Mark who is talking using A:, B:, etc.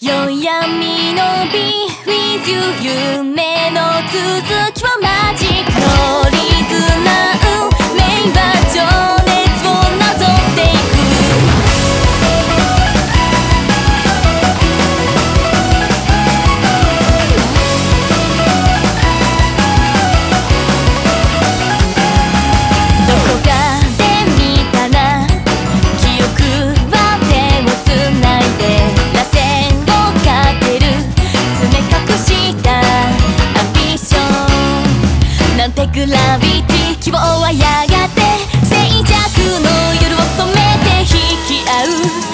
A: 夜闇の Be with you 夢の続きはマジックの。てグラビティ希望はやがて静寂の夜を染めて引き合う。